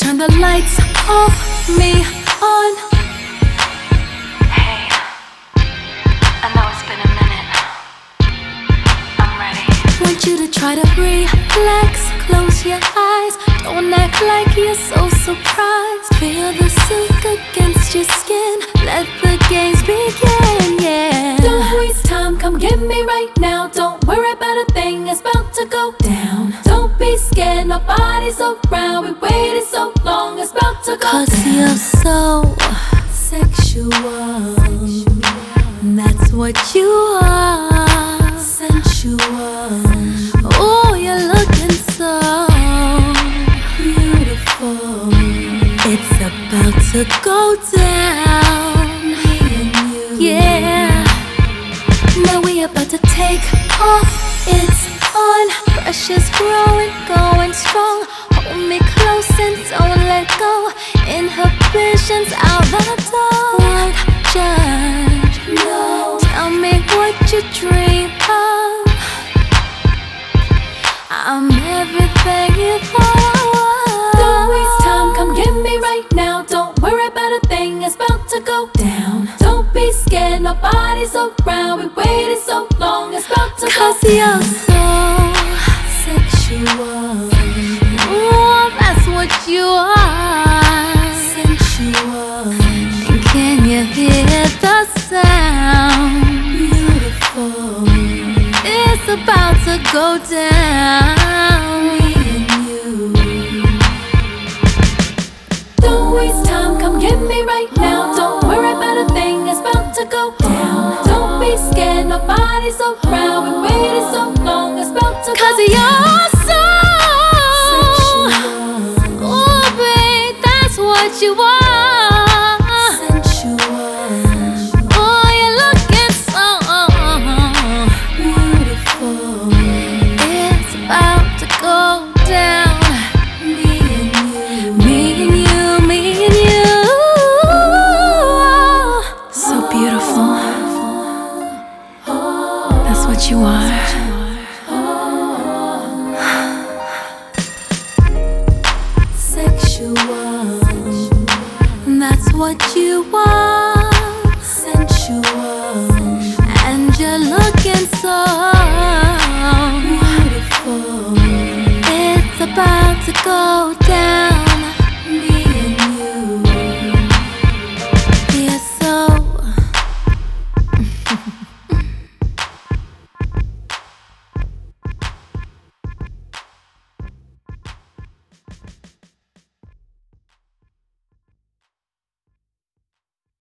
Want you to turn the lights off me on. Hey, I know it's been a minute. I'm ready. Want you to try to relax, close your eyes. Don't act like you're so surprised. Feel the silk against your skin. Let the games begin, yeah. Don't waste time, come get me right now. Don't worry scared, nobody's around. We waited so long, it's about to go Cause down. you're so sexual. That's what you are. Sensual, Oh, you're looking so beautiful. It's about to go down. Me and you. Yeah. Now we about to take off. It's. Pressure's growing, going strong. Hold me close and don't let go. Inhibitions out the door. Won't judge. No. Tell me what you dream of. I'm everything you thought I was. Don't waste time, come get me right now. Don't worry about a thing, it's about to go down. Don't be scared, nobody's around. We waited so long, it's about to Cause go down. Go down. Are. Sexual, That's what you are.